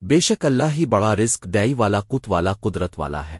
بے شک اللہ ہی بڑا رزق دئی والا قط والا قدرت والا ہے۔